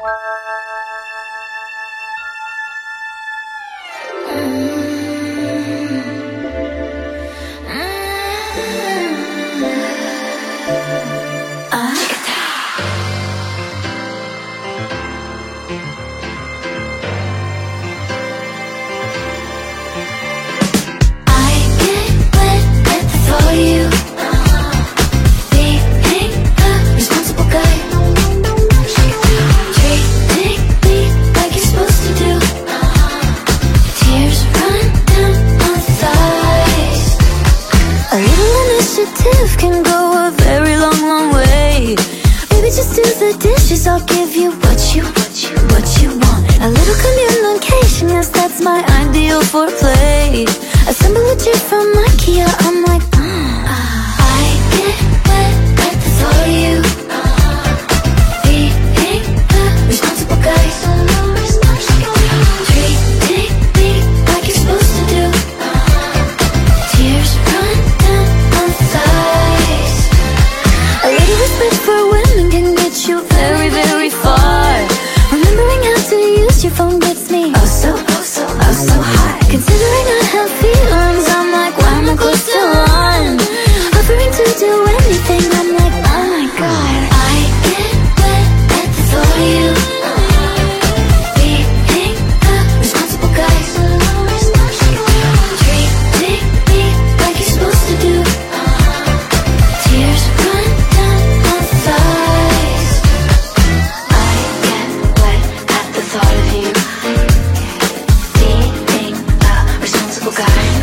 Música initiative can go a very long, long way. Baby, just do the dishes. I'll give you what you, what you, what you want. A little communication, yes, that's my ideal foreplay. Assemble a chair from like, forgotten